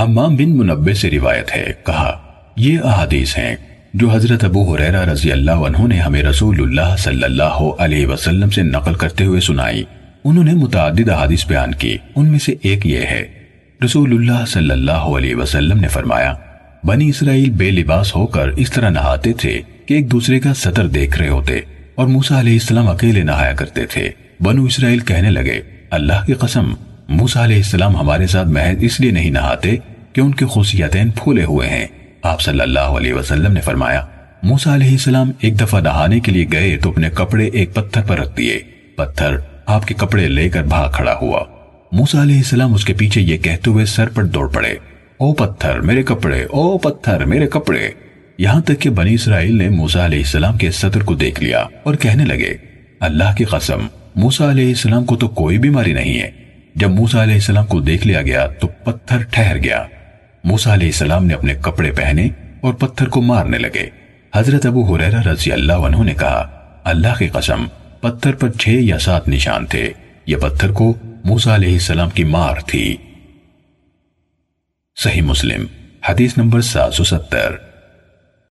حمام بن منبع سے روایت ہے، کہا، یہ احادیث ہیں جو حضرت ابو حریرہ رضی اللہ عنہ نے ہمیں رسول اللہ صلی اللہ علیہ وسلم سے نقل کرتے ہوئے سنائی۔ انہوں نے متعدد احادیث بیان کی، ان میں سے ایک یہ ہے۔ رسول اللہ صلی اللہ علیہ وسلم نے فرمایا، بنی اسرائیل بے لباس ہو کر اس طرح نہاتے تھے کہ ایک دوسرے کا سطر دیکھ رہے ہوتے اور موسیٰ علیہ السلام اکیلے نہایا کرتے تھے۔ بنو اسرائیل کہنے لگے، اللہ کی قسم موسیٰ علیہ السلام ہمارے ساتھ محض اس لیے نہیں نہاتے کہ ان کے خصیتین پھولے ہوئے ہیں۔ آپ صلی اللہ علیہ وسلم نے فرمایا، موسیٰ علیہ السلام ایک دفعہ نہانے کے لیے گئے تو اپنے کپڑے ایک پتھر پر رکھ دیے۔ پتھر آپ کے کپڑے لے کر بھاگ کھڑا ہوا۔ موسیٰ علیہ السلام اس کے پیچھے یہ کہتے ہوئے سر پر دوڑ پڑے۔ او پتھر، میرے کپڑے، او پتھر، میرے کپڑے! یہاں تک کہ بنی اسرائیل نے موسیٰ علیہ السلام کے صدر کو دیکھ لیا اور کہنے لگے، اللہ کی قسم، موسیٰ علیہ السلام کو تو کوئی بیماری نہیں ہے۔ جب موسیٰ علیہ السلام کو دیکھ لیا گیا تو پتھر ٹھہر گیا۔ موسیٰ علیہ السلام نے اپنے کپڑے پہنے اور پتھر کو مارنے لگے۔ حضرت ابو حریرہ رضی اللہ عنہ نے کہا، اللہ کی قسم، پتھر پر چھ یا سات نشان تھے۔ یہ پتھر کو موسیٰ علیہ السلام کی مار تھی۔ صحیح مسلم، حدیث نمبر سات سو ستر۔